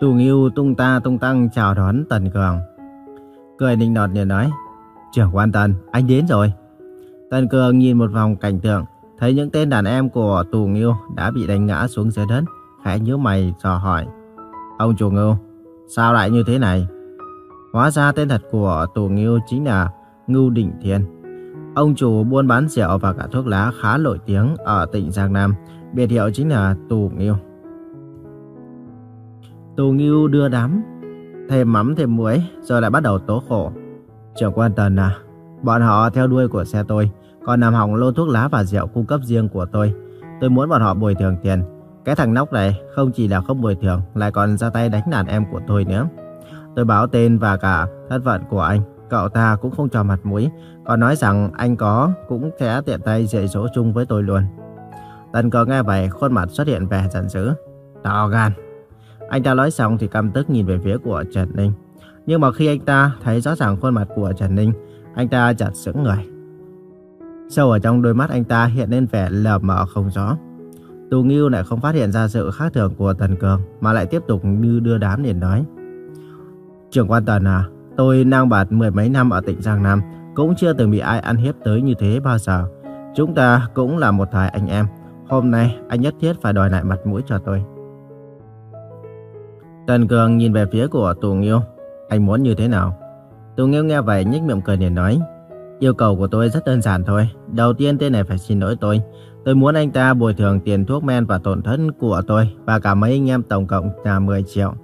Tù Nghiêu tung ta tung tăng chào đón Tần Cường. Cười nịnh nọt liền nói, trưởng quan Tần, anh đến rồi. Tần Cường nhìn một vòng cảnh tượng, thấy những tên đàn em của Tù Nghiêu đã bị đánh ngã xuống dưới đất, khẽ nhíu mày dò hỏi. Ông chủ Ngưu, sao lại như thế này? Hóa ra tên thật của Tù Nghiêu chính là Ngưu Định Thiên. Ông chủ buôn bán rượu và cả thuốc lá khá nổi tiếng ở tỉnh Giang Nam, biệt hiệu chính là Tù Nghiêu. Tù Nghiêu đưa đám, thêm mắm thêm muối, rồi lại bắt đầu tố khổ. Trưởng quan Tần à, bọn họ theo đuôi của xe tôi, còn làm hỏng lô thuốc lá và rượu cung cấp riêng của tôi. Tôi muốn bọn họ bồi thường tiền. Cái thằng nóc này không chỉ là không bồi thường, lại còn ra tay đánh đàn em của tôi nữa. Tôi báo tên và cả thân phận của anh, cậu ta cũng không cho mặt mũi, còn nói rằng anh có cũng sẽ tiện tay dạy dỗ chung với tôi luôn. Tần cờ nghe vậy, khuôn mặt xuất hiện vẻ giận dữ. To gan. Anh ta nói xong thì căm tức nhìn về phía của Trần Ninh. Nhưng mà khi anh ta thấy rõ ràng khuôn mặt của Trần Ninh, anh ta chợt sững người. Sâu ở trong đôi mắt anh ta hiện lên vẻ lờ mờ không rõ. Tù Nghiêu lại không phát hiện ra sự khác thường của Tần Cường mà lại tiếp tục như đưa đám liền nói. Trưởng quan Tần à, tôi nang bạt mười mấy năm ở tỉnh Giang Nam, cũng chưa từng bị ai ăn hiếp tới như thế bao giờ. Chúng ta cũng là một thời anh em. Hôm nay anh nhất thiết phải đòi lại mặt mũi cho tôi. Tần Cường nhìn về phía của Tù Nghiêu. Anh muốn như thế nào? Tù Nghiêu nghe vậy nhếch miệng cười liền nói. Yêu cầu của tôi rất đơn giản thôi. Đầu tiên tên này phải xin lỗi tôi. Tôi muốn anh ta bồi thường tiền thuốc men và tổn thất của tôi và cả mấy anh em tổng cộng là 10 triệu.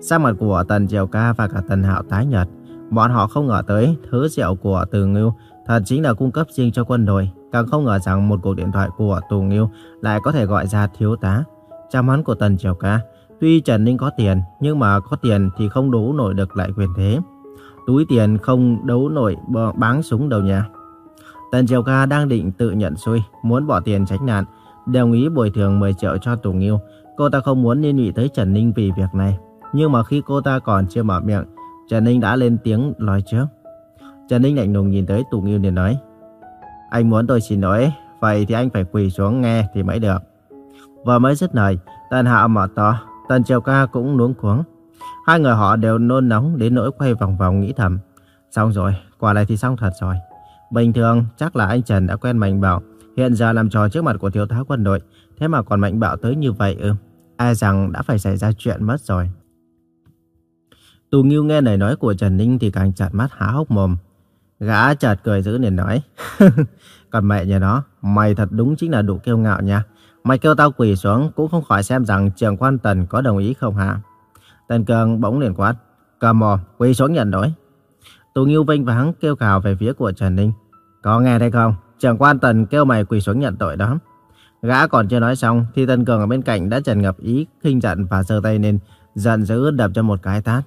Sắc mặt của Tần Triều Ca và cả Tần Hạo tái nhợt. Bọn họ không ngờ tới thứ rượu của Từ Ngưu thật chính là cung cấp riêng cho quân đội. Càng không ngờ rằng một cuộc điện thoại của Tù Ngưu lại có thể gọi ra thiếu tá. Trong hắn của Tần Triều Ca, tuy Trần Ninh có tiền, nhưng mà có tiền thì không đấu nổi được lại quyền thế. Túi tiền không đấu nổi báng súng đâu nha. Tần Triều Ca đang định tự nhận xui, muốn bỏ tiền tránh nạn, đồng ý bồi thường 10 triệu cho Tùng Nghiêu. Cô ta không muốn liên lụy tới Trần Ninh vì việc này. Nhưng mà khi cô ta còn chưa mở miệng, Trần Ninh đã lên tiếng nói trước. Trần Ninh lạnh lùng nhìn tới Tùng Nghiêu để nói. Anh muốn tôi xin lỗi, vậy thì anh phải quỳ xuống nghe thì mới được. Vừa mới dứt lời, Tần Hạo mở to, Tần Triều Ca cũng luống cuống. Hai người họ đều nôn nóng đến nỗi quay vòng vòng nghĩ thầm. Xong rồi, quả này thì xong thật rồi. Bình thường chắc là anh Trần đã quen Mạnh Bảo, hiện giờ làm trò trước mặt của thiếu tá quân đội, thế mà còn Mạnh Bảo tới như vậy ư? Ai rằng đã phải xảy ra chuyện mất rồi. Tù Nghiêu nghe lời nói của Trần Ninh thì càng chặt mắt há hốc mồm. Gã chợt cười giữ liền nói, còn mẹ nhà nó, mày thật đúng chính là đủ kiêu ngạo nha. Mày kêu tao quỳ xuống cũng không khỏi xem rằng trường quan Tần có đồng ý không hả? Tần Cường bỗng liền quát, cầm mồm, quỳ xuống nhận lỗi. Tù Nghiêu vinh và hắn kêu cào về phía của Trần Ninh. Có nghe thấy không? Trưởng quan Tần kêu mày quỳ xuống nhận tội đó. Gã còn chưa nói xong thì Tần Cường ở bên cạnh đã trần ngập ý khinh giận và giơ tay lên, giận dữ đập cho một cái tát.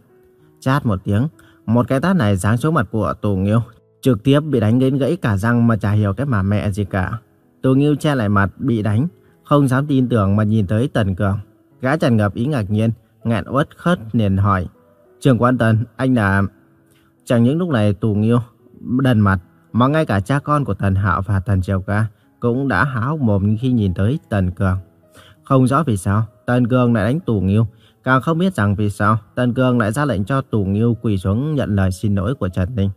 Chát một tiếng, một cái tát này giáng xuống mặt của Tù Nghiêu, trực tiếp bị đánh đến gãy cả răng mà chả hiểu cái mà mẹ gì cả. Tù Nghiêu che lại mặt bị đánh, không dám tin tưởng mà nhìn tới Tần Cường. Gã tràn ngập ý ngạc nhiên, ngạn uất khất liền hỏi. Trường quan Tần, anh là... Chẳng những lúc này Tù Nghiêu đần mặt, mà ngay cả cha con của Tần Hạo và Tần Triều Ca cũng đã há hốc mồm khi nhìn tới Tần Cường. Không rõ vì sao Tần Cường lại đánh Tù Nghiêu, càng không biết rằng vì sao Tần Cường lại ra lệnh cho Tù Nghiêu quỳ xuống nhận lời xin lỗi của Trần Ninh.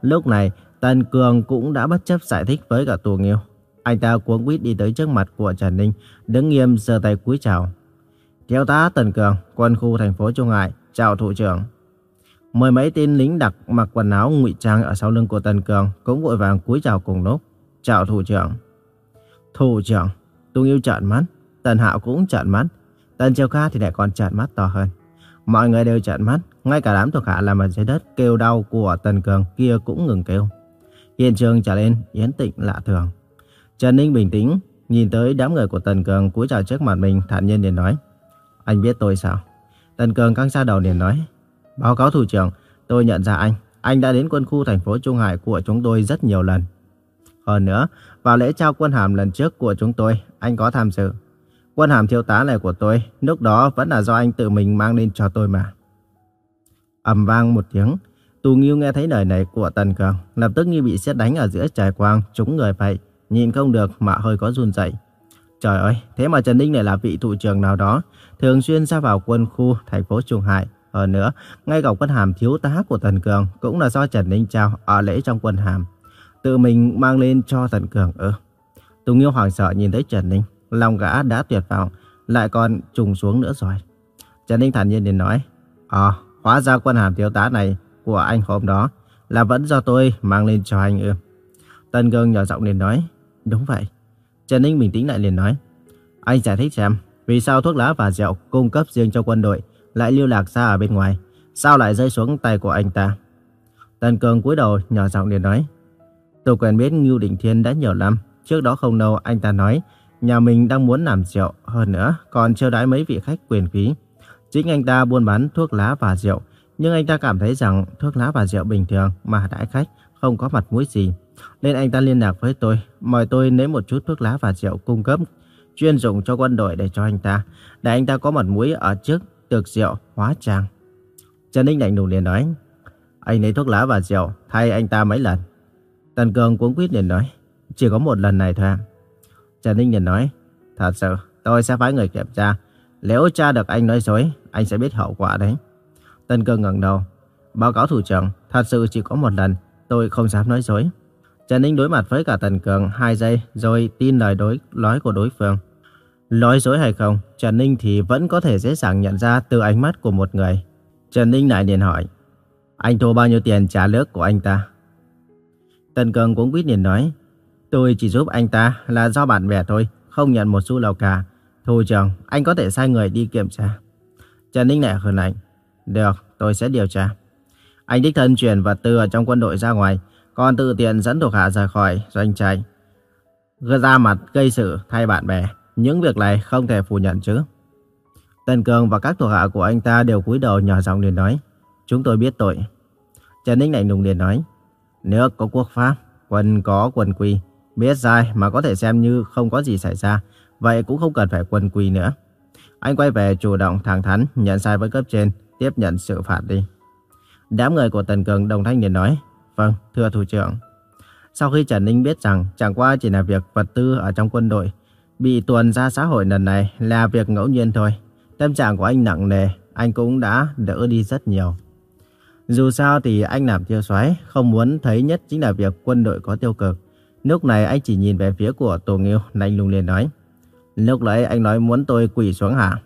Lúc này, Tần Cường cũng đã bất chấp giải thích với cả Tù Nghiêu. Anh ta cuống quýt đi tới trước mặt của Trần Ninh, đứng nghiêm giơ tay cúi chào. Thiếu tá Tần Cường, quân khu thành phố Trung Hải, chào thủ trưởng. Mười mấy tên lính đặc mặc quần áo ngụy trang ở sau lưng của Tần Cường cũng vội vàng cúi chào cùng lúc. Chào thủ trưởng. Thủ trưởng, Tung Yêu trợn mắt, Tần Hạo cũng trợn mắt, Tần châu Kha thì lại còn trợn mắt to hơn. Mọi người đều trợn mắt, ngay cả đám thuộc hạ làm ở dưới đất kêu đau của Tần Cường kia cũng ngừng kêu. Hiện trường trở lên yên tĩnh lạ thường. Trần Ninh bình tĩnh, nhìn tới đám người của Tần Cường cúi chào trước mặt mình thản nhiên liền nói. Anh biết tôi sao? Tần Cường căng ra đầu liền nói. Báo cáo thủ trưởng, tôi nhận ra anh. Anh đã đến quân khu thành phố Trung Hải của chúng tôi rất nhiều lần. Hơn nữa, vào lễ trao quân hàm lần trước của chúng tôi, anh có tham dự. Quân hàm thiếu tá này của tôi, lúc đó vẫn là do anh tự mình mang lên cho tôi mà. ầm vang một tiếng, Tù Nghiêu nghe thấy lời này của Tần Cường, lập tức như bị xét đánh ở giữa trời quang, trúng người vậy, nhìn không được mà hơi có run rẩy. Trời ơi, thế mà Trần Ninh này là vị thủ trưởng nào đó, thường xuyên ra vào quân khu thành phố Trung Hải. Hơn nữa, ngay cả quân hàm thiếu tá của Tần Cường cũng là do Trần Ninh trao ở lễ trong quân hàm. Tự mình mang lên cho Tần Cường ư. Tùng Nghiêu hoảng sợ nhìn thấy Trần Ninh, lòng gã đã tuyệt vọng, lại còn trùng xuống nữa rồi. Trần Ninh thản nhiên liền nói, Ờ, hóa ra quân hàm thiếu tá này của anh hôm đó là vẫn do tôi mang lên cho anh ừ. ư. Tần Cường nhỏ giọng liền nói, đúng vậy. Trần Ninh bình tĩnh lại liền nói, anh giải thích xem, vì sao thuốc lá và rượu cung cấp riêng cho quân đội lại lưu lạc ra ở bên ngoài, sao lại rơi xuống tay của anh ta? Tần Cường cúi đầu nhỏ giọng liền nói, tôi quen biết Ngưu Đình Thiên đã nhiều năm, trước đó không lâu anh ta nói nhà mình đang muốn làm rượu, hơn nữa còn chiêu đãi mấy vị khách quyền quý. Chính anh ta buôn bán thuốc lá và rượu, nhưng anh ta cảm thấy rằng thuốc lá và rượu bình thường mà đãi khách không có mặt mũi gì. Nên anh ta liên lạc với tôi, mời tôi lấy một chút thuốc lá và rượu cung cấp chuyên dụng cho quân đội để cho anh ta, để anh ta có mặt mũi ở trước tược rượu hóa trang. Trần Ninh lạnh lùng liền nói, anh lấy thuốc lá và rượu thay anh ta mấy lần. Tần Cường cuống quýt liền nói, chỉ có một lần này thôi. Trần Ninh liền nói, thật sự tôi sẽ phái người kiểm tra. Nếu tra được anh nói dối, anh sẽ biết hậu quả đấy. tần Cường ngẩng đầu, báo cáo thủ trưởng, thật sự chỉ có một lần, tôi không dám nói dối. Trần Ninh đối mặt với cả Tần Cường 2 giây rồi tin lời đối nói của đối phương. Nói dối hay không, Trần Ninh thì vẫn có thể dễ dàng nhận ra từ ánh mắt của một người. Trần Ninh lại liền hỏi, anh thu bao nhiêu tiền trả nước của anh ta? Tần Cường cũng quyết liền nói, tôi chỉ giúp anh ta là do bạn bè thôi, không nhận một xu nào cả. Thôi trưởng, anh có thể sai người đi kiểm tra. Trần Ninh lại hờn lạnh, được, tôi sẽ điều tra. Anh đích thân chuyển vật tư ở trong quân đội ra ngoài, còn tự tiện dẫn thuộc hạ rời khỏi doanh trại. Ra mặt gây sự thay bạn bè, những việc này không thể phủ nhận chứ. Tần Cường và các thuộc hạ của anh ta đều cúi đầu nhỏ giọng liền nói, chúng tôi biết tội. Trần Ninh lạnh lùng liền nói, nước có quốc pháp, quân có quân quy, biết sai mà có thể xem như không có gì xảy ra, vậy cũng không cần phải quân quy nữa. Anh quay về chủ động thẳng thắn nhận sai với cấp trên, tiếp nhận sự phạt đi. Đám người của Tần Cường đồng thanh liền nói, Vâng, thưa thủ trưởng. Sau khi Trần Ninh biết rằng chẳng qua chỉ là việc vật tư ở trong quân đội, bị tuần ra xã hội lần này là việc ngẫu nhiên thôi. Tâm trạng của anh nặng nề, anh cũng đã đỡ đi rất nhiều. Dù sao thì anh làm tiêu xoáy, không muốn thấy nhất chính là việc quân đội có tiêu cực. Lúc này anh chỉ nhìn về phía của Tổ Nghiêu, lạnh lùng liền nói. Lúc nãy anh nói muốn tôi quỳ xuống hả?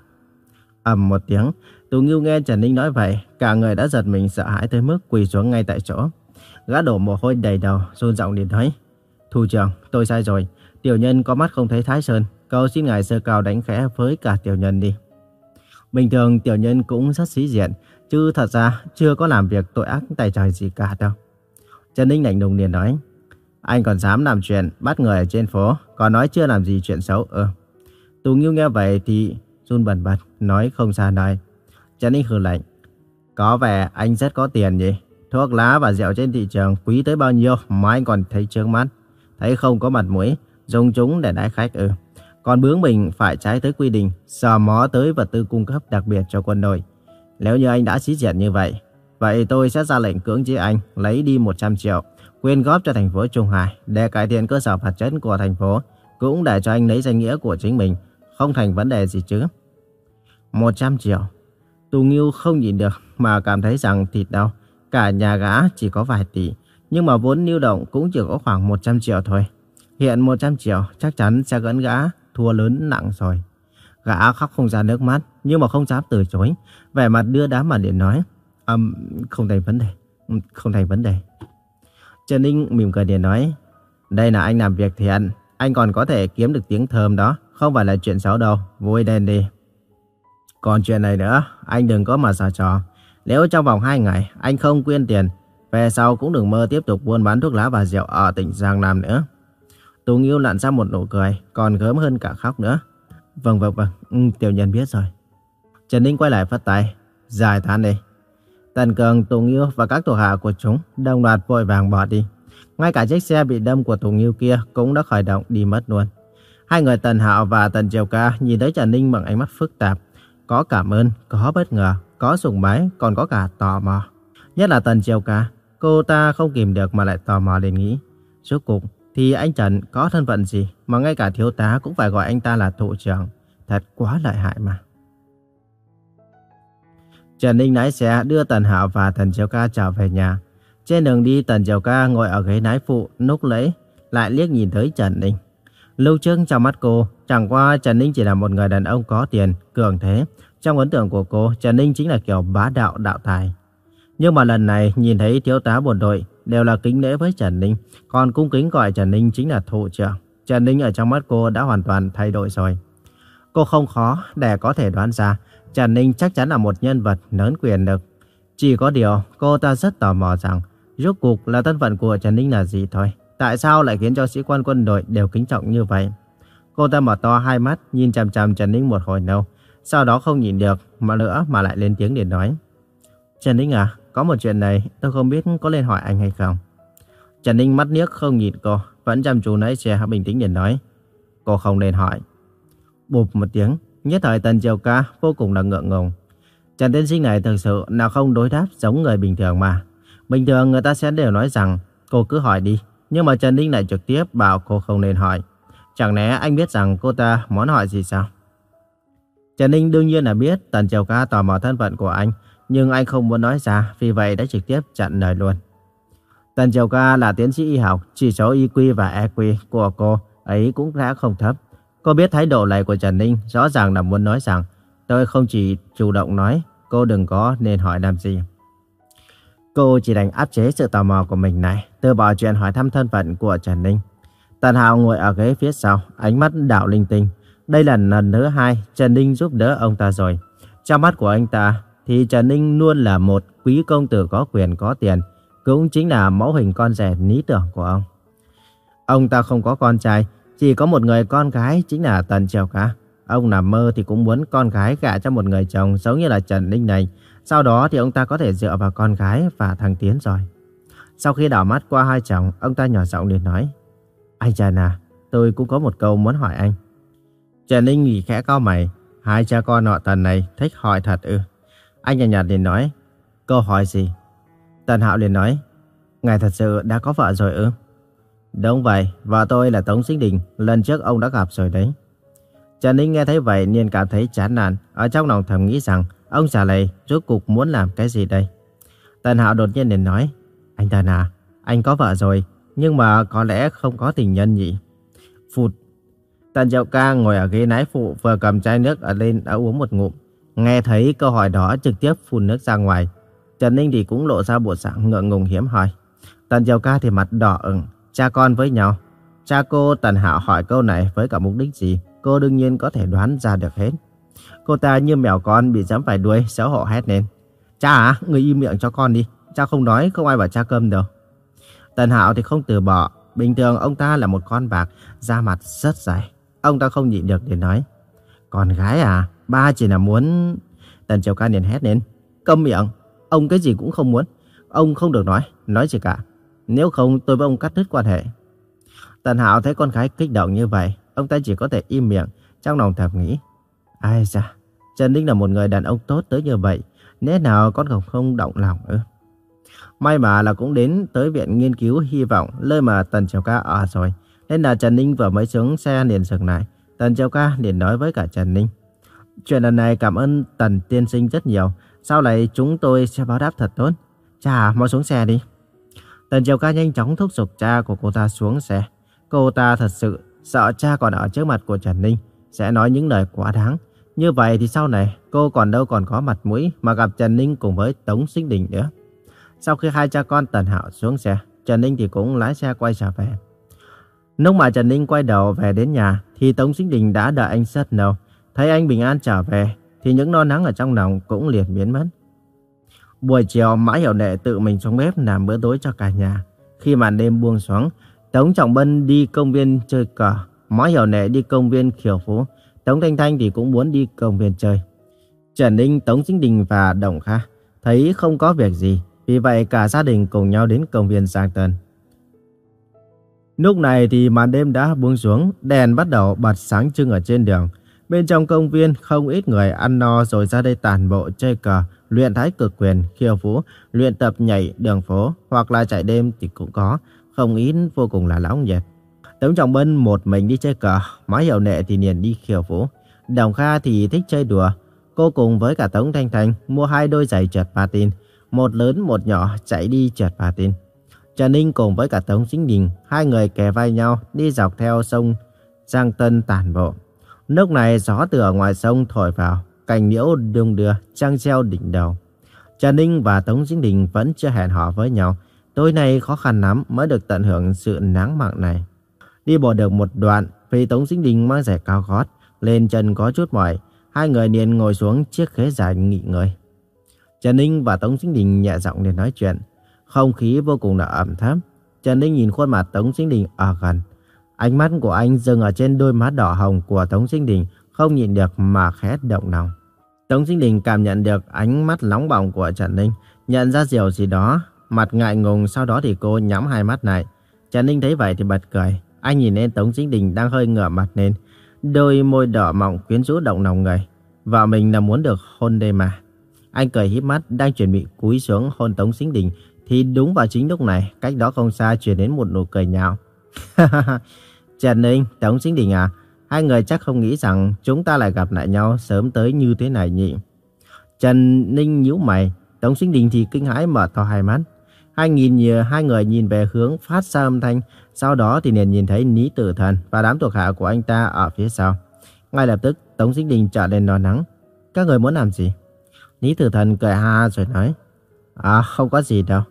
ầm một tiếng, Tổ Nghiêu nghe Trần Ninh nói vậy, cả người đã giật mình sợ hãi tới mức quỳ xuống ngay tại chỗ. Gã đổ mồ hôi đầy đầu, run giọng điện nói. Thủ trưởng, tôi sai rồi. Tiểu nhân có mắt không thấy Thái Sơn. Cầu xin ngài sơ cao đánh khẽ với cả tiểu nhân đi. Bình thường tiểu nhân cũng rất sĩ diện, chứ thật ra chưa có làm việc tội ác tài trời gì cả đâu. Trần Ninh lạnh lùng liền nói. Anh còn dám làm chuyện bắt người ở trên phố, còn nói chưa làm gì chuyện xấu ừ. ơ. Tù Nghiêu nghe vậy thì run bần bật, nói không xa nói. Trần Ninh hừ lạnh. Có vẻ anh rất có tiền nhỉ? Thuốc lá và rượu trên thị trường quý tới bao nhiêu mà anh còn thấy trướng mắt. Thấy không có mặt mũi, dùng chúng để đãi khách ư. Còn bướng mình phải trái tới quy định, sò mó tới vật tư cung cấp đặc biệt cho quân đội. Nếu như anh đã xí diện như vậy, vậy tôi sẽ ra lệnh cưỡng chế anh lấy đi 100 triệu, quyên góp cho thành phố Trung Hải để cải thiện cơ sở vật chất của thành phố, cũng để cho anh lấy danh nghĩa của chính mình, không thành vấn đề gì chứ. 100 triệu. Tù Nghiêu không nhìn được mà cảm thấy rằng thịt đau. Cả nhà gã chỉ có vài tỷ, nhưng mà vốn lưu động cũng chỉ có khoảng 100 triệu thôi. Hiện 100 triệu chắc chắn sẽ gắn gã thua lớn nặng rồi. Gã khóc không ra nước mắt, nhưng mà không dám từ chối. Vẻ mặt đưa đám mà điện nói, um, không thành vấn đề, không thành vấn đề. Trần Ninh mỉm cười điện nói, đây là anh làm việc thiện, anh còn có thể kiếm được tiếng thơm đó, không phải là chuyện xấu đâu, vui lên đi. Còn chuyện này nữa, anh đừng có mà xả trò. Nếu trong vòng 2 ngày anh không quyên tiền, về sau cũng đừng mơ tiếp tục buôn bán thuốc lá và rượu ở tỉnh Giang Nam nữa. Tùng Yêu lặn ra một nụ cười, còn gớm hơn cả khóc nữa. Vâng vâng vâng, ừ, tiểu nhân biết rồi. Trần Ninh quay lại phát tay, giải tán đi. Tần Cường, Tùng Yêu và các thuộc hạ của chúng đồng loạt vội vàng bỏ đi. Ngay cả chiếc xe bị đâm của Tùng Yêu kia cũng đã khởi động đi mất luôn. Hai người Tần Hạo và Tần Triều Ca nhìn thấy Trần Ninh bằng ánh mắt phức tạp. Có cảm ơn, có bất ngờ, có sùng bái, còn có cả tò mò. Nhất là Tần Triều Ca, cô ta không kìm được mà lại tò mò đến nghĩ. Rốt cục thì anh Trần có thân phận gì mà ngay cả thiếu tá cũng phải gọi anh ta là thủ trưởng. Thật quá lợi hại mà. Trần Ninh lái xe đưa Tần Hạo và Tần Triều Ca trở về nhà. Trên đường đi Tần Triều Ca ngồi ở ghế lái phụ, núc lấy, lại liếc nhìn tới Trần Ninh. Lưu trước trong mắt cô, chẳng qua Trần Ninh chỉ là một người đàn ông có tiền, cường thế. Trong ấn tượng của cô, Trần Ninh chính là kiểu bá đạo đạo tài. Nhưng mà lần này nhìn thấy thiếu tá bộ đội đều là kính lễ với Trần Ninh, còn cung kính gọi Trần Ninh chính là thủ trưởng. Trần Ninh ở trong mắt cô đã hoàn toàn thay đổi rồi. Cô không khó để có thể đoán ra Trần Ninh chắc chắn là một nhân vật lớn quyền lực. Chỉ có điều cô ta rất tò mò rằng rốt cuộc là thân phận của Trần Ninh là gì thôi. Tại sao lại khiến cho sĩ quan quân đội đều kính trọng như vậy? Cô ta mở to hai mắt nhìn chằm chằm Trần Ninh một hồi lâu. Sau đó không nhìn được mà nữa mà lại lên tiếng để nói. Trần Ninh à, có một chuyện này tôi không biết có nên hỏi anh hay không. Trần Ninh mắt niếc không nhìn cô, vẫn chăm chú nãy xe bình tĩnh để nói. Cô không nên hỏi. Bụp một tiếng, nhất thời Tần Triều Ca vô cùng là ngượng ngùng. Trần Tiên Sinh này thực sự là không đối đáp giống người bình thường mà. Bình thường người ta sẽ đều nói rằng cô cứ hỏi đi. Nhưng mà Trần Ninh lại trực tiếp bảo cô không nên hỏi. Chẳng lẽ anh biết rằng cô ta muốn hỏi gì sao? Trần Ninh đương nhiên là biết Tần Triều Ca tò mò thân phận của anh. Nhưng anh không muốn nói ra, vì vậy đã trực tiếp chặn lời luôn. Tần Triều Ca là tiến sĩ y học, chỉ số IQ và EQ của cô ấy cũng đã không thấp. Cô biết thái độ này của Trần Ninh rõ ràng là muốn nói rằng tôi không chỉ chủ động nói, cô đừng có nên hỏi làm gì. Cô chỉ đành áp chế sự tò mò của mình này, từ bỏ chuyện hỏi thăm thân phận của Trần Ninh. Tần Hạo ngồi ở ghế phía sau, ánh mắt đảo linh tinh. Đây là lần thứ hai Trần Ninh giúp đỡ ông ta rồi. Trong mắt của anh ta thì Trần Ninh luôn là một quý công tử có quyền có tiền, cũng chính là mẫu hình con rể lý tưởng của ông. Ông ta không có con trai, chỉ có một người con gái chính là Tần Triều cá Ông nằm mơ thì cũng muốn con gái gả cho một người chồng giống như là Trần Ninh này. Sau đó thì ông ta có thể dựa vào con gái và thằng Tiến rồi. Sau khi đảo mắt qua hai chồng, ông ta nhỏ giọng liền nói. Anh Trần à, tôi cũng có một câu muốn hỏi anh. Trần Ninh nghỉ khẽ cao mày. Hai cha con họ Tần này thích hỏi thật ư. Anh nhạt nhạt liền nói. Câu hỏi gì? Tần Hạo liền nói. Ngài thật sự đã có vợ rồi ư? Đúng vậy, vợ tôi là Tống Sinh Đình, lần trước ông đã gặp rồi đấy. Trần Ninh nghe thấy vậy nên cảm thấy chán nản, ở trong lòng thầm nghĩ rằng ông già này rốt cuộc muốn làm cái gì đây. Tần Hạo đột nhiên liền nói, anh Tần à, anh có vợ rồi, nhưng mà có lẽ không có tình nhân nhỉ. Phụt. Tần Diệu Ca ngồi ở ghế lái phụ vừa cầm chai nước ở lên đã uống một ngụm. Nghe thấy câu hỏi đó trực tiếp phun nước ra ngoài. Trần Ninh thì cũng lộ ra bộ dạng ngượng ngùng hiếm hỏi. Tần Diệu Ca thì mặt đỏ ửng, cha con với nhau. Cha cô Tần Hạo hỏi câu này với cả mục đích gì, cô đương nhiên có thể đoán ra được hết. Cô ta như mèo con bị giẫm phải đuôi, xấu hổ hét lên. Cha à, người im miệng cho con đi. Cha không nói, không ai bảo cha cơm đâu. Tần Hạo thì không từ bỏ. Bình thường ông ta là một con bạc, da mặt rất dài. Ông ta không nhịn được để nói. Con gái à, ba chỉ là muốn... Tần Triều Ca liền hét lên. Câm miệng, ông cái gì cũng không muốn. Ông không được nói, nói gì cả. Nếu không tôi với ông cắt đứt quan hệ. Tần Hạo thấy con gái kích động như vậy, ông ta chỉ có thể im miệng, trong lòng thầm nghĩ. Ai da, Trần Ninh là một người đàn ông tốt tới như vậy, nét nào con không không động lòng ư. May mà là cũng đến tới viện nghiên cứu hy vọng, nơi mà Tần Triều Ca ở rồi. Nên là Trần Ninh vừa mới xuống xe liền dừng lại. Tần Triều Ca liền nói với cả Trần Ninh. Chuyện lần này cảm ơn Tần Tiên Sinh rất nhiều. Sau này chúng tôi sẽ báo đáp thật tốt. Chà, mau xuống xe đi. Tần Triều Ca nhanh chóng thúc giục cha của cô ta xuống xe. Cô ta thật sự sợ cha còn ở trước mặt của Trần Ninh sẽ nói những lời quá đáng. Như vậy thì sau này cô còn đâu còn có mặt mũi mà gặp Trần Ninh cùng với Tống Sinh Đình nữa. Sau khi hai cha con Tần Hạo xuống xe, Trần Ninh thì cũng lái xe quay trở về. Lúc mà Trần Ninh quay đầu về đến nhà thì Tống Sinh Đình đã đợi anh rất lâu. Thấy anh bình an trở về thì những lo lắng ở trong lòng cũng liền biến mất. Buổi chiều Mã Hiểu Nệ tự mình xuống bếp làm bữa tối cho cả nhà. Khi màn đêm buông xuống, Tống Trọng Bân đi công viên chơi cờ, Mã Hiểu Nệ đi công viên khiêu phú, Tống Thanh Thanh thì cũng muốn đi công viên chơi. Trần Ninh, Tống Sinh Đình và Đồng Kha thấy không có việc gì, vì vậy cả gia đình cùng nhau đến công viên Giang Tân. Lúc này thì màn đêm đã buông xuống, đèn bắt đầu bật sáng trưng ở trên đường. Bên trong công viên không ít người ăn no rồi ra đây tàn bộ chơi cờ, luyện thái cực quyền, khiêu vũ, luyện tập nhảy đường phố hoặc là chạy đêm thì cũng có, không ít vô cùng là lão nhiệt. Tống Trọng Bân một mình đi chơi cờ, Má Hiểu Nệ thì liền đi khiêu vũ. Đồng Kha thì thích chơi đùa. Cô cùng với cả Tống Thanh Thanh mua hai đôi giày trượt patin, một lớn một nhỏ chạy đi trượt patin. Trần Ninh cùng với cả Tống Chính Đình, hai người kề vai nhau đi dọc theo sông Giang Tân tản bộ. Lúc này gió từ ở ngoài sông thổi vào, cành liễu đung đưa, trăng treo đỉnh đầu. Trần Ninh và Tống Chính Đình vẫn chưa hẹn hò với nhau. Tối nay khó khăn lắm mới được tận hưởng sự nắng mặn này. Đi bộ được một đoạn, vì Tống Chính Đình mang giày cao gót, lên chân có chút mỏi. Hai người liền ngồi xuống chiếc ghế dài nghỉ ngơi. Trần Ninh và Tống Chính Đình nhẹ giọng để nói chuyện. Không khí vô cùng là ẩm thấp. Trần Ninh nhìn khuôn mặt Tống Chính Đình ở gần. Ánh mắt của anh dừng ở trên đôi má đỏ hồng của Tống Chính Đình, không nhìn được mà khẽ động lòng. Tống Chính Đình cảm nhận được ánh mắt nóng bỏng của Trần Ninh, nhận ra điều gì đó, mặt ngại ngùng sau đó thì cô nhắm hai mắt lại. Trần Ninh thấy vậy thì bật cười, anh nhìn lên Tống Chính Đình đang hơi ngửa mặt lên, đôi môi đỏ mọng quyến rũ động lòng người. Và mình là muốn được hôn đây mà. Anh cười híp mắt đang chuẩn bị cúi xuống hôn Tống Chính Đình thì đúng vào chính lúc này, cách đó không xa truyền đến một nụ cười nhạo. Trần Ninh, Tống Sinh Đình à, hai người chắc không nghĩ rằng chúng ta lại gặp lại nhau sớm tới như thế này nhỉ. Trần Ninh nhíu mày, Tống Sinh Đình thì kinh hãi mở to hai mắt. Hai, nhìn nhờ, hai người nhìn về hướng phát ra âm thanh, sau đó thì liền nhìn thấy Lý Tử Thần và đám thuộc hạ của anh ta ở phía sau. Ngay lập tức, Tống Sinh Đình trở lên lo lắng. Các người muốn làm gì? Lý Tử Thần cười ha rồi nói. À, không có gì đâu.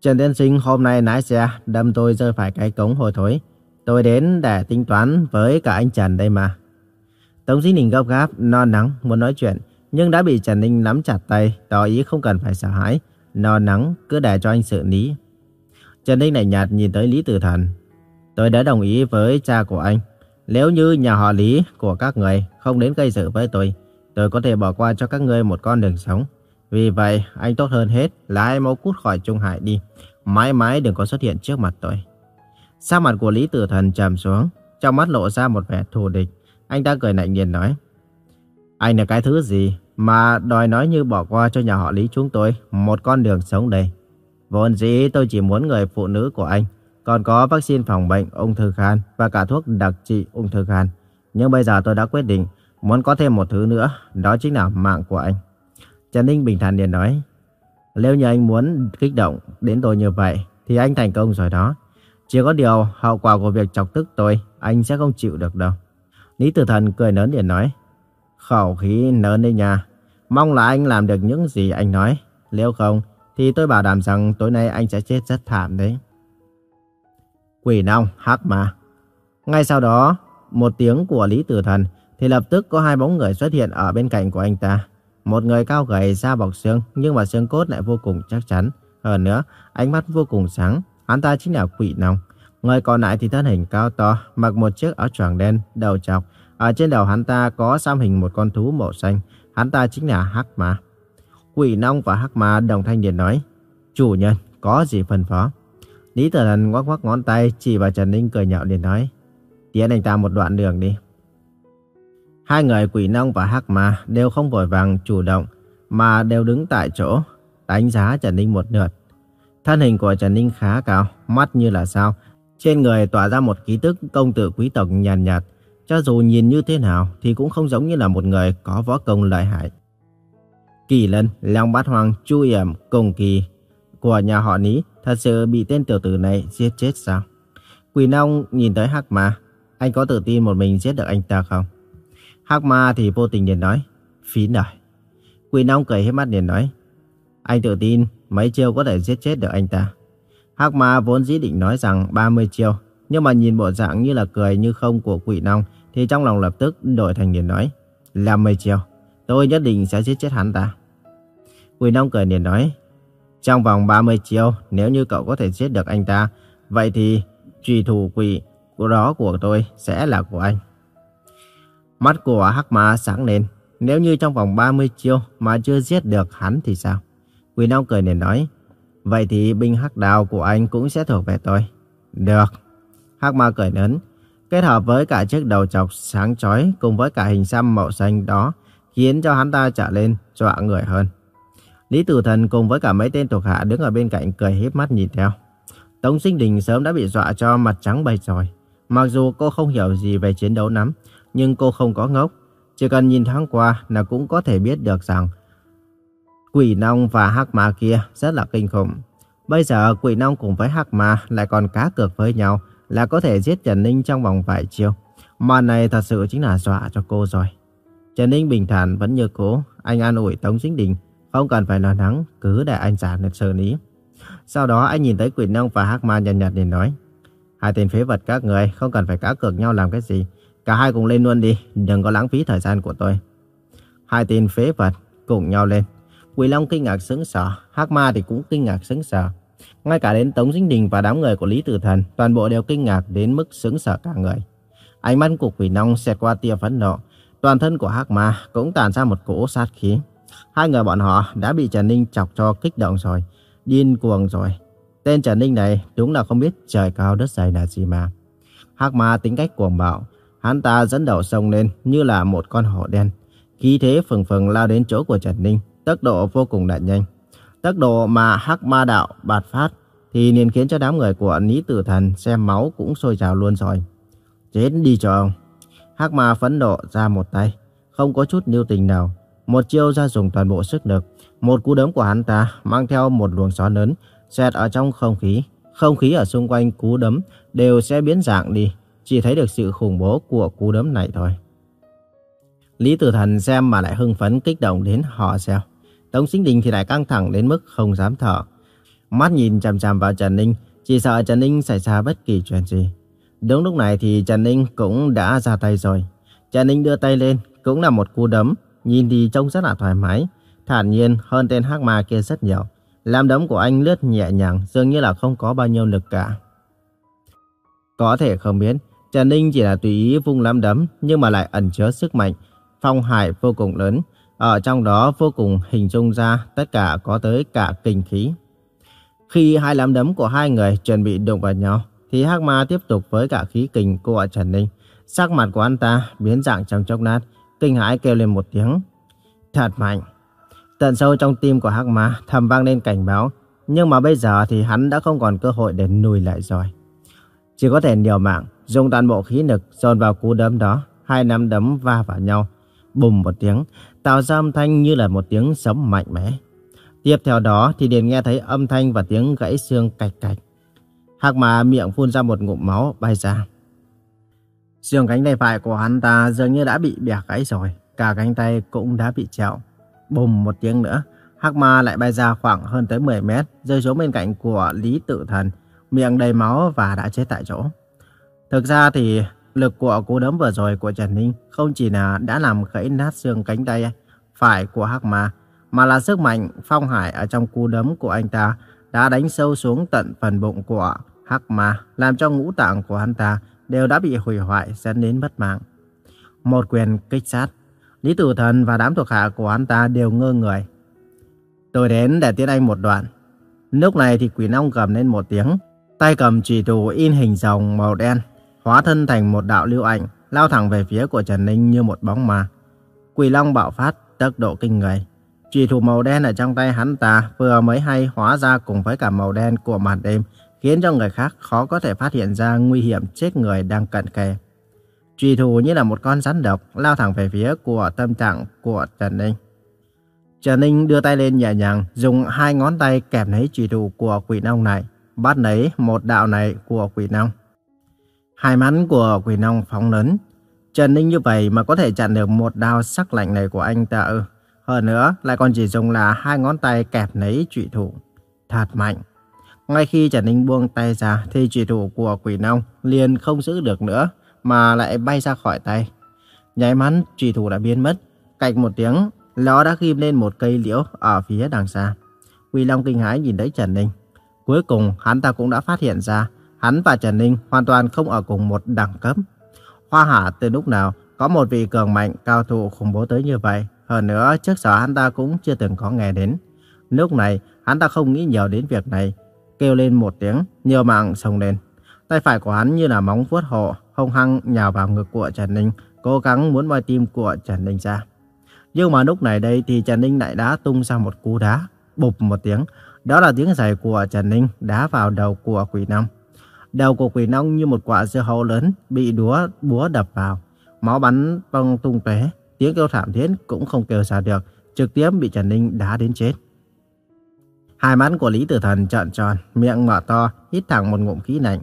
Trần Tiên Sinh hôm nay lái xe đâm tôi rơi phải cái cống hồi thối. Tôi đến để tính toán với cả anh Trần đây mà. Tống Dĩ Ninh gấp gáp, non nắng, muốn nói chuyện, nhưng đã bị Trần Ninh nắm chặt tay, tỏ ý không cần phải sợ hãi. Non nắng, cứ để cho anh xử lý. Trần Ninh lại nhạt nhìn tới Lý Tử Thần. Tôi đã đồng ý với cha của anh. Nếu như nhà họ Lý của các người không đến gây sự với tôi, tôi có thể bỏ qua cho các ngươi một con đường sống. Vì vậy, anh tốt hơn hết là ai mau cút khỏi Trung Hải đi. Mãi mãi đừng có xuất hiện trước mặt tôi. Sắc mặt của Lý Tử Thần trầm xuống, trong mắt lộ ra một vẻ thù địch. Anh ta cười lạnh nhiên nói. Anh là cái thứ gì mà đòi nói như bỏ qua cho nhà họ Lý chúng tôi một con đường sống đây. Vốn dĩ tôi chỉ muốn người phụ nữ của anh, còn có vaccine phòng bệnh ung thư gan và cả thuốc đặc trị ung thư gan. Nhưng bây giờ tôi đã quyết định muốn có thêm một thứ nữa, đó chính là mạng của anh. Trần Ninh bình thản liền nói, nếu như anh muốn kích động đến tôi như vậy, thì anh thành công rồi đó. Chỉ có điều hậu quả của việc chọc tức tôi, anh sẽ không chịu được đâu. Lý Tử Thần cười lớn liền nói, khẩu khí lớn đấy nha. Mong là anh làm được những gì anh nói. Nếu không, thì tôi bảo đảm rằng tối nay anh sẽ chết rất thảm đấy. Quỷ nong, hắc mà. Ngay sau đó, một tiếng của Lý Tử Thần thì lập tức có hai bóng người xuất hiện ở bên cạnh của anh ta. Một người cao gầy da bọc xương nhưng mà xương cốt lại vô cùng chắc chắn. Hơn nữa, ánh mắt vô cùng sáng. Hắn ta chính là quỷ nong. Người còn lại thì thân hình cao to, mặc một chiếc áo choàng đen, đầu trọc. Ở trên đầu hắn ta có xăm hình một con thú màu xanh. Hắn ta chính là Hắc Ma. Quỷ nong và Hắc Ma đồng thanh điện nói. Chủ nhân, có gì phân phó? Lý Tử Thần ngoắc ngoắc ngón tay chỉ vào Trần Ninh cười nhạo liền nói. Tiến anh ta một đoạn đường đi. Hai người quỷ nông và hắc ma đều không vội vàng chủ động, mà đều đứng tại chỗ, đánh giá Trần Ninh một lượt. Thân hình của Trần Ninh khá cao, mắt như là sao. Trên người tỏa ra một ký tức công tử quý tộc nhàn nhạt, nhạt. Cho dù nhìn như thế nào thì cũng không giống như là một người có võ công lợi hại. Kỳ lân, Long Bát Hoàng, Chu Yểm, Cùng Kỳ của nhà họ Ní thật sự bị tên tiểu tử này giết chết sao? Quỷ Nông nhìn tới Hắc Ma, anh có tự tin một mình giết được anh ta không? Hắc Ma thì vô tình liền nói, phí đời. À, quỷ Nông cười hết mắt liền nói, anh tự tin mấy chiêu có thể giết chết được anh ta. Hắc Ma vốn dĩ định nói rằng 30 chiêu, nhưng mà nhìn bộ dạng như là cười như không của Quỷ Nông thì trong lòng lập tức đổi thành liền nói, 50 chiêu, tôi nhất định sẽ giết chết hắn ta. Quỷ Nông cười liền nói, trong vòng 30 chiêu, nếu như cậu có thể giết được anh ta, vậy thì truy thủ quỷ của đó của tôi sẽ là của anh. Mắt của Hắc Ma sáng lên, nếu như trong vòng 30 chiêu mà chưa giết được hắn thì sao? Quỷ Long cười liền nói, vậy thì binh hắc đào của anh cũng sẽ thuộc về tôi. Được. Hắc Ma cười lớn, kết hợp với cả chiếc đầu chọc sáng chói cùng với cả hình xăm màu xanh đó, khiến cho hắn ta trở lên dọa người hơn. Lý Tử Thần cùng với cả mấy tên thuộc hạ đứng ở bên cạnh cười híp mắt nhìn theo. Tống Sinh Đình sớm đã bị dọa cho mặt trắng bệch rồi. Mặc dù cô không hiểu gì về chiến đấu lắm, nhưng cô không có ngốc. Chỉ cần nhìn thoáng qua là cũng có thể biết được rằng quỷ nông và hắc ma kia rất là kinh khủng. Bây giờ quỷ nông cùng với hắc ma lại còn cá cược với nhau là có thể giết Trần Ninh trong vòng vài chiêu. Màn này thật sự chính là dọa cho cô rồi. Trần Ninh bình thản vẫn như cũ, anh an ủi Tống Dính Đình, không cần phải lo lắng, cứ để anh giả được xử lý. Sau đó anh nhìn thấy quỷ nông và hắc ma nhàn nhạt để nói, hai tên phế vật các người không cần phải cá cược nhau làm cái gì, cả hai cùng lên luôn đi, đừng có lãng phí thời gian của tôi. Hai tên phế vật cùng nhau lên. Quỷ Long kinh ngạc sững sờ, Hắc Ma thì cũng kinh ngạc sững sờ. Ngay cả đến Tống Dinh Đình và đám người của Lý Tử Thần, toàn bộ đều kinh ngạc đến mức sững sờ cả người. Ánh mắt của Quỷ Long xẹt qua tia phẫn nộ, toàn thân của Hắc Ma cũng tàn ra một cỗ sát khí. Hai người bọn họ đã bị Trần Ninh chọc cho kích động rồi, điên cuồng rồi. Tên Trần Ninh này đúng là không biết trời cao đất dày là gì mà. Hắc Ma tính cách cuồng bạo, hắn ta dẫn đầu sông lên như là một con hổ đen. Khí thế phừng phừng lao đến chỗ của Trần Ninh, tốc độ vô cùng đại nhanh. Tốc độ mà Hắc Ma đạo bạt phát thì liền khiến cho đám người của Lý Tử Thần xem máu cũng sôi trào luôn rồi. Chết đi cho ông. Hắc Ma phẫn nộ ra một tay, không có chút lưu tình nào. Một chiêu ra dùng toàn bộ sức lực. Một cú đấm của hắn ta mang theo một luồng gió lớn, xẹt ở trong không khí. Không khí ở xung quanh cú đấm đều sẽ biến dạng đi. Chỉ thấy được sự khủng bố của cú đấm này thôi. Lý Tử Thần xem mà lại hưng phấn kích động đến họ xèo. Tống Sinh Đình thì lại căng thẳng đến mức không dám thở. Mắt nhìn chằm chằm vào Trần Ninh, chỉ sợ Trần Ninh xảy ra bất kỳ chuyện gì. Đúng lúc này thì Trần Ninh cũng đã ra tay rồi. Trần Ninh đưa tay lên, cũng là một cú đấm, nhìn thì trông rất là thoải mái, thản nhiên hơn tên hắc ma kia rất nhiều. Làm đấm của anh lướt nhẹ nhàng, dường như là không có bao nhiêu lực cả. Có thể không biết, Trần Ninh chỉ là tùy ý vung lắm đấm, nhưng mà lại ẩn chứa sức mạnh, phong hải vô cùng lớn. Ở trong đó vô cùng hình dung ra tất cả có tới cả kinh khí. Khi hai lắm đấm của hai người chuẩn bị đụng vào nhau, thì Hắc Ma tiếp tục với cả khí kình của Trần Ninh. Sắc mặt của anh ta biến dạng trong chốc nát kinh hãi kêu lên một tiếng. Thật mạnh. Tận sâu trong tim của Hắc Ma thầm vang lên cảnh báo, nhưng mà bây giờ thì hắn đã không còn cơ hội để lùi lại rồi. Chỉ có thể liều mạng, dùng toàn bộ khí lực dồn vào cú đấm đó, hai nắm đấm va vào nhau. Bùm một tiếng, tạo ra âm thanh như là một tiếng sấm mạnh mẽ. Tiếp theo đó thì Điền nghe thấy âm thanh và tiếng gãy xương cạch cạch. Hạc mà miệng phun ra một ngụm máu bay ra. Xương cánh tay phải của hắn ta dường như đã bị bẻ gãy rồi. Cả cánh tay cũng đã bị trẹo. Bùm một tiếng nữa, Hắc Ma lại bay ra khoảng hơn tới 10 mét, rơi xuống bên cạnh của Lý Tự Thần, miệng đầy máu và đã chết tại chỗ. Thực ra thì lực của cú đấm vừa rồi của Trần Ninh không chỉ là đã làm gãy nát xương cánh tay phải của Hắc Ma, mà là sức mạnh phong hải ở trong cú đấm của anh ta đã đánh sâu xuống tận phần bụng của Hắc Ma, làm cho ngũ tạng của hắn ta đều đã bị hủy hoại dẫn đến mất mạng. Một quyền kích sát, Lý Tử Thần và đám thuộc hạ của hắn ta đều ngơ người. Tôi đến để tiết anh một đoạn. Lúc này thì quỷ nông cầm lên một tiếng, tay cầm chỉ thủ in hình rồng màu đen, hóa thân thành một đạo lưu ảnh, lao thẳng về phía của Trần Ninh như một bóng ma. Quỷ Long bạo phát, tốc độ kinh người. Chỉ thủ màu đen ở trong tay hắn ta vừa mới hay hóa ra cùng với cả màu đen của màn đêm, khiến cho người khác khó có thể phát hiện ra nguy hiểm chết người đang cận kề. Truy thủ như là một con rắn độc lao thẳng về phía của tâm trạng của Trần Ninh. Trần Ninh đưa tay lên nhẹ nhàng, dùng hai ngón tay kẹp lấy truy thủ của quỷ nông này, bắt lấy một đạo này của quỷ nông. Hai mắt của quỷ nông phóng lớn. Trần Ninh như vậy mà có thể chặn được một đao sắc lạnh này của anh ta ư. Hơn nữa, lại còn chỉ dùng là hai ngón tay kẹp lấy trụy thủ. Thật mạnh. Ngay khi Trần Ninh buông tay ra, thì trụy thủ của quỷ nông liền không giữ được nữa, mà lại bay ra khỏi tay. Nháy mắt, trụy thủ đã biến mất. Cạch một tiếng, nó đã ghim lên một cây liễu ở phía đằng xa. Quỷ Long kinh hãi nhìn thấy Trần Ninh. Cuối cùng, hắn ta cũng đã phát hiện ra, hắn và Trần Ninh hoàn toàn không ở cùng một đẳng cấp. Hoa hạ từ lúc nào có một vị cường mạnh cao thủ khủng bố tới như vậy. Hơn nữa, trước giờ hắn ta cũng chưa từng có nghe đến. Lúc này, hắn ta không nghĩ nhiều đến việc này. Kêu lên một tiếng, nhiều mạng sông lên. Tay phải của hắn như là móng vuốt hộ, hung hăng nhào vào ngực của Trần Ninh, cố gắng muốn moi tim của Trần Ninh ra. Nhưng mà lúc này đây thì Trần Ninh lại đã tung ra một cú đá, bụp một tiếng. Đó là tiếng giày của Trần Ninh đá vào đầu của quỷ năm Đầu của quỷ nông như một quả dưa hấu lớn bị đúa búa đập vào. Máu bắn bong tung tóe, tiếng kêu thảm thiết cũng không kêu ra được, trực tiếp bị Trần Ninh đá đến chết. Hai mắt của Lý Tử Thần trợn tròn, miệng mở to, hít thẳng một ngụm khí lạnh.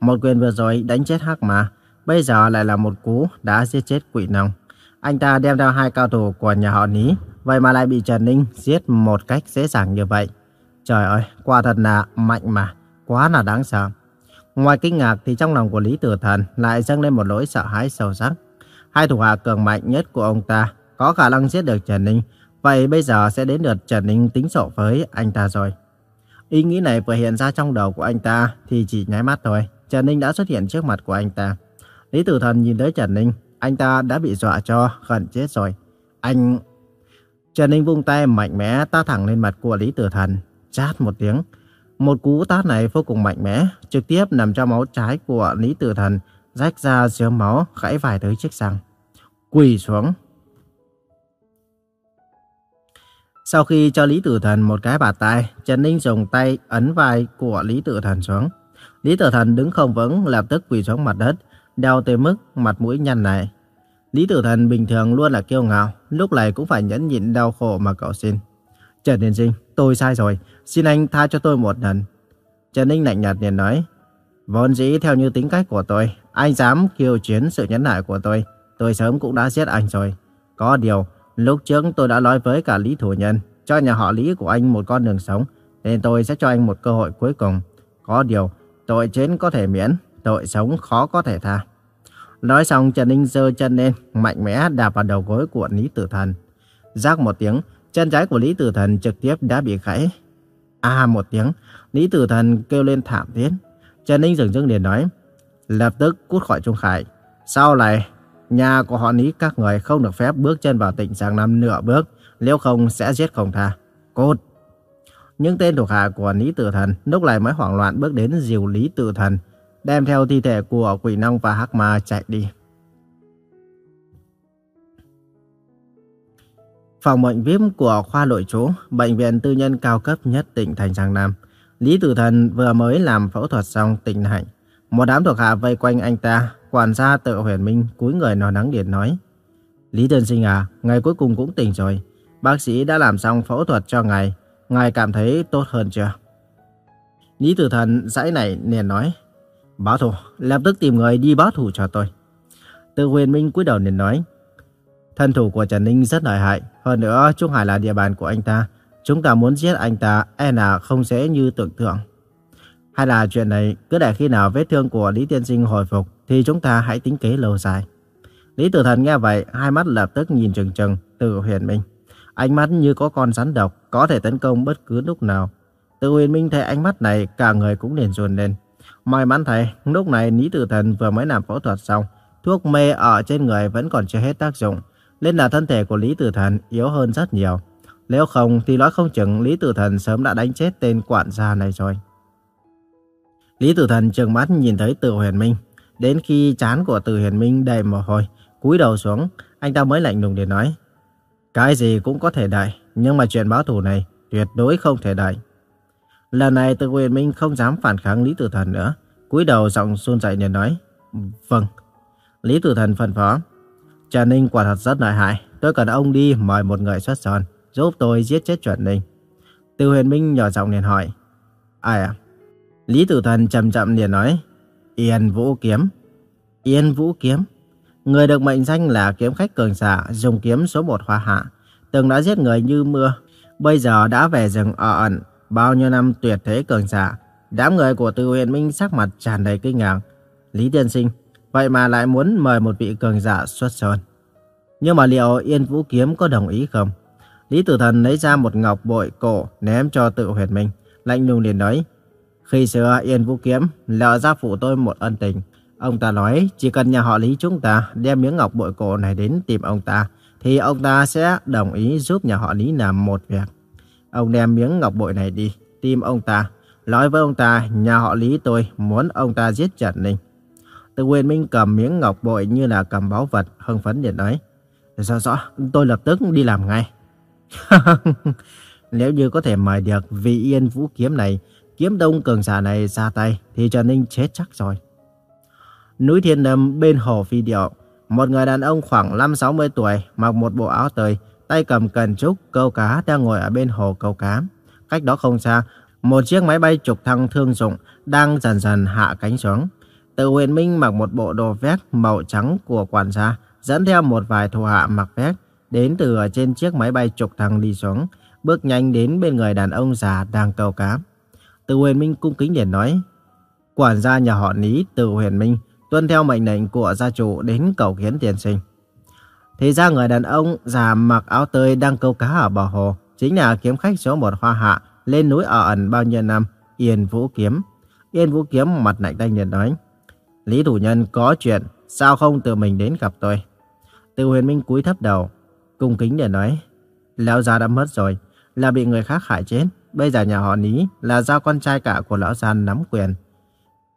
Một quyền vừa rồi đánh chết Hắc mà bây giờ lại là một cú đã giết chết Quỷ Nông. Anh ta đem theo hai cao thủ của nhà họ Ní, vậy mà lại bị Trần Ninh giết một cách dễ dàng như vậy. Trời ơi, quả thật là mạnh mà, quá là đáng sợ. Ngoài kinh ngạc thì trong lòng của Lý Tử Thần lại dâng lên một nỗi sợ hãi sâu sắc. Hai thủ hạ cường mạnh nhất của ông ta có khả năng giết được Trần Ninh, vậy bây giờ sẽ đến lượt Trần Ninh tính sổ với anh ta rồi. Ý nghĩ này vừa hiện ra trong đầu của anh ta thì chỉ nháy mắt thôi, Trần Ninh đã xuất hiện trước mặt của anh ta. Lý Tử Thần nhìn tới Trần Ninh, anh ta đã bị dọa cho gần chết rồi. Anh... Trần Ninh vung tay mạnh mẽ ta thẳng lên mặt của Lý Tử Thần, chát một tiếng. Một cú tát này vô cùng mạnh mẽ, trực tiếp nằm trong máu trái của Lý Tử Thần, rách ra dưới máu, gãy vài tới chiếc răng. Quỳ xuống. Sau khi cho Lý Tử Thần một cái bạt tay, Trần Ninh dùng tay ấn vai của Lý Tử Thần xuống. Lý Tử Thần đứng không vững, lập tức quỳ xuống mặt đất, đau tới mức mặt mũi nhăn này. Lý Tử Thần bình thường luôn là kiêu ngạo, lúc này cũng phải nhẫn nhịn đau khổ mà cầu xin. Trần Tiên Sinh, tôi sai rồi, xin anh tha cho tôi một lần. Trần Ninh lạnh nhạt liền nói, vốn dĩ theo như tính cách của tôi, anh dám kiêu chiến sự nhẫn nại của tôi, tôi sớm cũng đã giết anh rồi. Có điều, lúc trước tôi đã nói với cả Lý Thủ Nhân, cho nhà họ Lý của anh một con đường sống, nên tôi sẽ cho anh một cơ hội cuối cùng. Có điều, tội chết có thể miễn, tội sống khó có thể tha. Nói xong Trần Ninh giơ chân lên, mạnh mẽ đạp vào đầu gối của Lý Tử Thần. Rác một tiếng, chân trái của Lý Tử Thần trực tiếp đã bị gãy. À một tiếng, Lý Tử Thần kêu lên thảm thiết. Trần Ninh dừng dưng liền nói, lập tức cút khỏi Trung Khải. Sau này, nhà của họ Lý các người không được phép bước chân vào tỉnh Giang Nam nửa bước, nếu không sẽ giết không tha. Cút! Những tên thuộc hạ của Lý Tử Thần lúc này mới hoảng loạn bước đến diều Lý Tử Thần, đem theo thi thể của Quỷ Nông và Hắc Ma chạy đi. Phòng bệnh VIP của khoa nội trú, bệnh viện tư nhân cao cấp nhất tỉnh Thành Giang Nam. Lý Tử Thần vừa mới làm phẫu thuật xong tỉnh hạnh. Một đám thuộc hạ vây quanh anh ta, quản gia tự huyền minh cúi người nó nắng điện nói. Lý Tân Sinh à, ngày cuối cùng cũng tỉnh rồi. Bác sĩ đã làm xong phẫu thuật cho ngài. Ngài cảm thấy tốt hơn chưa? Lý Tử Thần dãy này liền nói. Báo thủ, lập tức tìm người đi báo thủ cho tôi. Tự huyền minh cúi đầu liền nói. Thân thủ của Trần Ninh rất lợi hại. Hơn nữa, Trung Hải là địa bàn của anh ta. Chúng ta muốn giết anh ta e là không dễ như tưởng tượng. Hay là chuyện này cứ để khi nào vết thương của Lý Tiên Sinh hồi phục thì chúng ta hãy tính kế lâu dài. Lý Tử Thần nghe vậy, hai mắt lập tức nhìn trừng trừng từ huyền minh. Ánh mắt như có con rắn độc, có thể tấn công bất cứ lúc nào. Từ huyền minh thấy ánh mắt này, cả người cũng liền run lên. May mắn thầy, lúc này Lý Tử Thần vừa mới làm phẫu thuật xong, thuốc mê ở trên người vẫn còn chưa hết tác dụng, nên là thân thể của Lý Tử Thần yếu hơn rất nhiều. Nếu không thì nói không chừng Lý Tử Thần sớm đã đánh chết tên quản gia này rồi. Lý Tử Thần trừng mắt nhìn thấy Từ Huyền Minh, đến khi chán của Từ Huyền Minh đầy mồ hôi, cúi đầu xuống, anh ta mới lạnh lùng để nói: "Cái gì cũng có thể đợi, nhưng mà chuyện báo thù này tuyệt đối không thể đợi." Lần này Từ Huyền Minh không dám phản kháng Lý Tử Thần nữa, cúi đầu giọng run rẩy để nói: "Vâng." Lý Tử Thần phân phó: Trần Ninh quả thật rất lợi hại, tôi cần ông đi mời một người xuất sơn giúp tôi giết chết Trần Ninh. Từ huyền minh nhỏ giọng liền hỏi, ai à? Lý Tử Thần chậm chậm liền nói, Yên Vũ Kiếm. Yên Vũ Kiếm? Người được mệnh danh là kiếm khách cường giả, dùng kiếm số một hoa hạ, từng đã giết người như mưa, bây giờ đã về rừng ở ẩn, bao nhiêu năm tuyệt thế cường giả. Đám người của Từ Huyền Minh sắc mặt tràn đầy kinh ngạc. Lý Tiên Sinh, vậy mà lại muốn mời một vị cường giả xuất sơn. Nhưng mà liệu Yên Vũ Kiếm có đồng ý không? Lý Tử Thần lấy ra một ngọc bội cổ ném cho tự huyệt minh, lạnh lùng liền nói. Khi xưa Yên Vũ Kiếm lỡ ra phụ tôi một ân tình. Ông ta nói chỉ cần nhà họ Lý chúng ta đem miếng ngọc bội cổ này đến tìm ông ta, thì ông ta sẽ đồng ý giúp nhà họ Lý làm một việc. Ông đem miếng ngọc bội này đi, tìm ông ta, nói với ông ta nhà họ Lý tôi muốn ông ta giết Trần Ninh. Từ Quyền Minh cầm miếng ngọc bội như là cầm báu vật, hưng phấn điện nói. Rõ rõ, tôi lập tức đi làm ngay. Nếu như có thể mời được vị yên vũ kiếm này, kiếm đông cường giả này ra tay, thì Trần Ninh chết chắc rồi. Núi Thiên Lâm bên hồ phi điệu, một người đàn ông khoảng 5-60 tuổi mặc một bộ áo tơi, tay cầm cần trúc, câu cá đang ngồi ở bên hồ câu cá. Cách đó không xa, một chiếc máy bay trục thăng thương dụng đang dần dần hạ cánh xuống. Tự huyền minh mặc một bộ đồ vest màu trắng của quản gia, dẫn theo một vài thủ hạ mặc vest, đến từ ở trên chiếc máy bay trục thăng đi xuống, bước nhanh đến bên người đàn ông già đang câu cá. Tự huyền minh cung kính liền nói, quản gia nhà họ Ní Tự huyền minh tuân theo mệnh lệnh của gia chủ đến cầu kiến tiền sinh. Thì ra người đàn ông già mặc áo tơi đang câu cá ở bờ hồ chính là kiếm khách số một hoa hạ lên núi ở ẩn bao nhiêu năm, Yên Vũ Kiếm. Yên Vũ Kiếm mặt lạnh tanh liền nói, Lý thủ nhân có chuyện, sao không tự mình đến gặp tôi? Từ huyền minh cúi thấp đầu, cung kính để nói, Lão già đã mất rồi, là bị người khác hại chết. Bây giờ nhà họ Ní là do con trai cả của lão gia nắm quyền.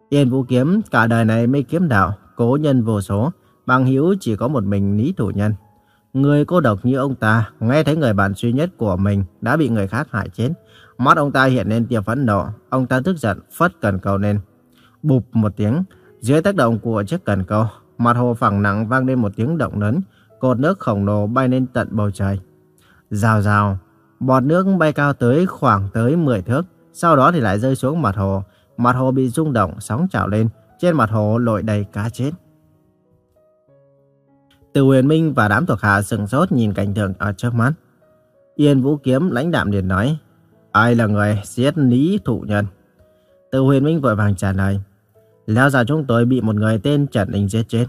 Yên Vũ Kiếm cả đời này mê kiếm đạo, cố nhân vô số, bằng hữu chỉ có một mình Lý thủ nhân. Người cô độc như ông ta, nghe thấy người bạn duy nhất của mình đã bị người khác hại chết. Mắt ông ta hiện lên tia phẫn nộ, ông ta tức giận, phất cần cầu lên. Bụp một tiếng, dưới tác động của chiếc cần câu, mặt hồ phẳng nặng vang lên một tiếng động lớn, cột nước khổng lồ bay lên tận bầu trời. Rào rào, bọt nước bay cao tới khoảng tới 10 thước, sau đó thì lại rơi xuống mặt hồ. Mặt hồ bị rung động, sóng trào lên, trên mặt hồ lội đầy cá chết. Từ huyền minh và đám thuộc hạ sừng sốt nhìn cảnh tượng ở trước mắt. Yên Vũ Kiếm lãnh đạm liền nói, ai là người giết lý thụ nhân? Từ huyền minh vội vàng trả lời, Lẽ ra chúng tôi bị một người tên Trần Ninh giết chết.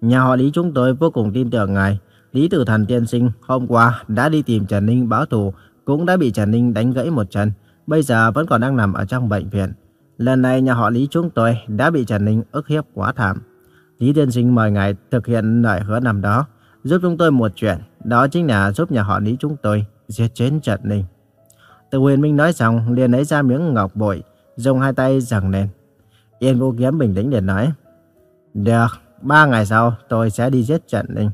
Nhà họ Lý chúng tôi vô cùng tin tưởng ngài. Lý Tử Thần tiên sinh hôm qua đã đi tìm Trần Ninh báo thù, cũng đã bị Trần Ninh đánh gãy một chân. Bây giờ vẫn còn đang nằm ở trong bệnh viện. Lần này nhà họ Lý chúng tôi đã bị Trần Ninh ức hiếp quá thảm. Lý tiên sinh mời ngài thực hiện lời hứa năm đó, giúp chúng tôi một chuyện, đó chính là giúp nhà họ Lý chúng tôi giết chết Trần Ninh. Từ huyền minh nói xong liền lấy ra miếng ngọc bội, dùng hai tay giằng lên. Yên Vũ Kiếm bình tĩnh để nói. Được, ba ngày sau tôi sẽ đi giết Trần Ninh.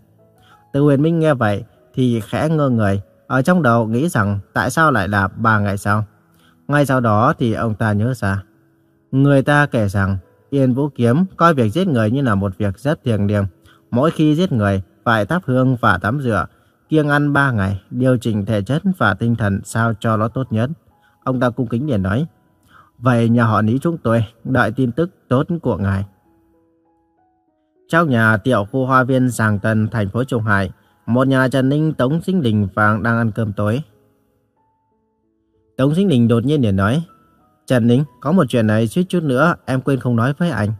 Từ huyền minh nghe vậy thì khẽ ngơ người, ở trong đầu nghĩ rằng tại sao lại là ba ngày sau. Ngay sau đó thì ông ta nhớ ra. Người ta kể rằng Yên Vũ Kiếm coi việc giết người như là một việc rất thiêng liêng. Mỗi khi giết người phải thắp hương và tắm rửa, kiêng ăn ba ngày, điều chỉnh thể chất và tinh thần sao cho nó tốt nhất. Ông ta cung kính liền nói. Vậy nhà họ Lý chúng tôi đợi tin tức tốt của ngài. Trong nhà tiểu khu hoa viên Giàng Tân, thành phố Trung Hải, một nhà Trần Ninh, Tống Sinh Đình vàng đang ăn cơm tối. Tống Sinh Đình đột nhiên liền nói, Trần Ninh, có một chuyện này suýt chút nữa em quên không nói với anh.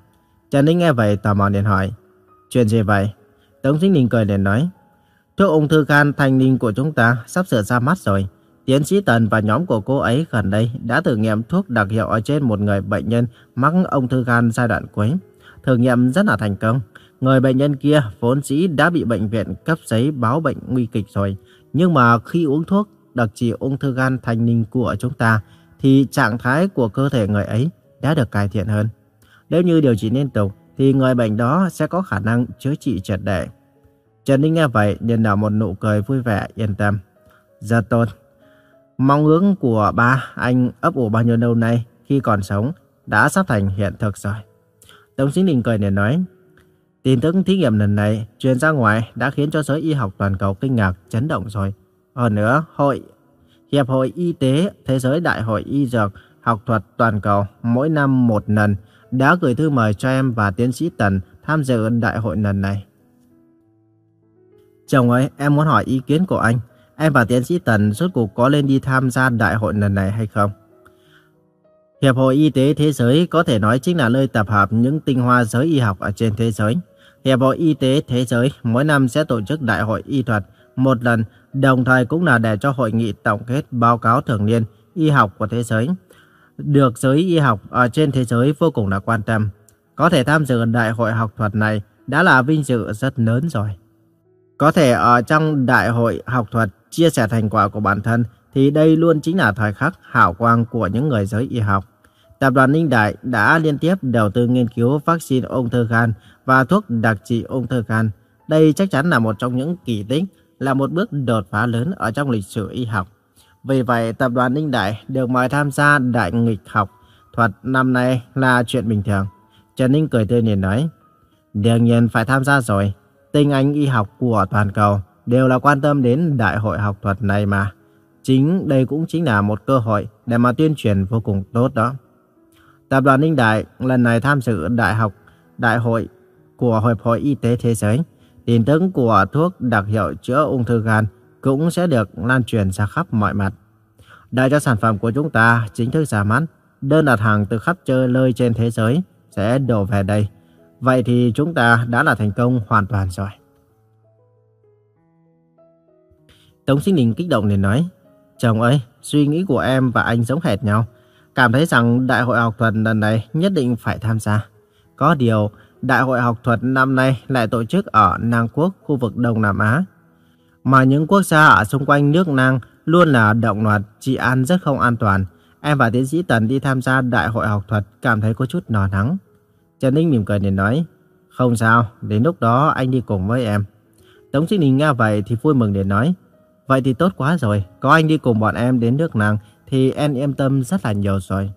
Trần Ninh nghe vậy tò mò liền hỏi, chuyện gì vậy? Tống Sinh Đình cười liền nói, thuốc ung thư gan thanh ninh của chúng ta sắp sửa ra mắt rồi. Tiến sĩ Tần và nhóm của cô ấy gần đây đã thử nghiệm thuốc đặc hiệu ở trên một người bệnh nhân mắc ung thư gan giai đoạn cuối. Thử nghiệm rất là thành công. Người bệnh nhân kia vốn dĩ đã bị bệnh viện cấp giấy báo bệnh nguy kịch rồi. Nhưng mà khi uống thuốc đặc trị ung thư gan thành ninh của chúng ta, thì trạng thái của cơ thể người ấy đã được cải thiện hơn. Nếu như điều trị liên tục, thì người bệnh đó sẽ có khả năng chữa trị triệt để. Trần Ninh nghe vậy, liền nở một nụ cười vui vẻ, yên tâm. Rất tốt. Mong ước của ba anh ấp ủ bao nhiêu lâu nay khi còn sống đã sắp thành hiện thực rồi. Tống Sinh Đình cười để nói, tin tức thí nghiệm lần này truyền ra ngoài đã khiến cho giới y học toàn cầu kinh ngạc, chấn động rồi. Hơn nữa, hội Hiệp hội Y tế Thế giới Đại hội Y Dược Học thuật Toàn cầu mỗi năm một lần đã gửi thư mời cho em và tiến sĩ Tần tham dự đại hội lần này. Chồng ơi, em muốn hỏi ý kiến của anh. Em và tiến sĩ Tần rốt cuộc có lên đi tham gia đại hội lần này hay không? Hiệp hội Y tế Thế giới có thể nói chính là nơi tập hợp những tinh hoa giới y học ở trên thế giới. Hiệp hội Y tế Thế giới mỗi năm sẽ tổ chức đại hội y thuật một lần, đồng thời cũng là để cho hội nghị tổng kết báo cáo thường niên y học của thế giới. Được giới y học ở trên thế giới vô cùng là quan tâm. Có thể tham dự đại hội học thuật này đã là vinh dự rất lớn rồi. Có thể ở trong đại hội học thuật chia sẻ thành quả của bản thân thì đây luôn chính là thời khắc hào quang của những người giới y học. Tập đoàn Ninh Đại đã liên tiếp đầu tư nghiên cứu vaccine ung thư gan và thuốc đặc trị ung thư gan. Đây chắc chắn là một trong những kỳ tích, là một bước đột phá lớn ở trong lịch sử y học. Vì vậy, tập đoàn Ninh Đại được mời tham gia đại nghịch học thuật năm nay là chuyện bình thường. Trần Ninh cười tươi liền nói, đương nhiên phải tham gia rồi tinh anh y học của toàn cầu đều là quan tâm đến đại hội học thuật này mà. Chính đây cũng chính là một cơ hội để mà tuyên truyền vô cùng tốt đó. Tập đoàn Ninh Đại lần này tham dự đại học đại hội của Hiệp hội Y tế Thế giới. Tin tức của thuốc đặc hiệu chữa ung thư gan cũng sẽ được lan truyền ra khắp mọi mặt. Đợi cho sản phẩm của chúng ta chính thức ra mắt, đơn đặt hàng từ khắp chơi lơi trên thế giới sẽ đổ về đây. Vậy thì chúng ta đã là thành công hoàn toàn rồi. Tống Sinh Đình kích động để nói, Chồng ơi, suy nghĩ của em và anh giống hệt nhau. Cảm thấy rằng Đại hội học thuật lần này nhất định phải tham gia. Có điều, Đại hội học thuật năm nay lại tổ chức ở Nang Quốc, khu vực Đông Nam Á. Mà những quốc gia ở xung quanh nước Nang luôn là động loạt, trị an rất không an toàn. Em và tiến sĩ Tần đi tham gia Đại hội học thuật cảm thấy có chút nò nắng. Trần Ninh mỉm cười để nói, không sao, đến lúc đó anh đi cùng với em. Tống Sinh Đình nghe vậy thì vui mừng để nói, vậy thì tốt quá rồi, có anh đi cùng bọn em đến nước nàng thì em yên tâm rất là nhiều rồi.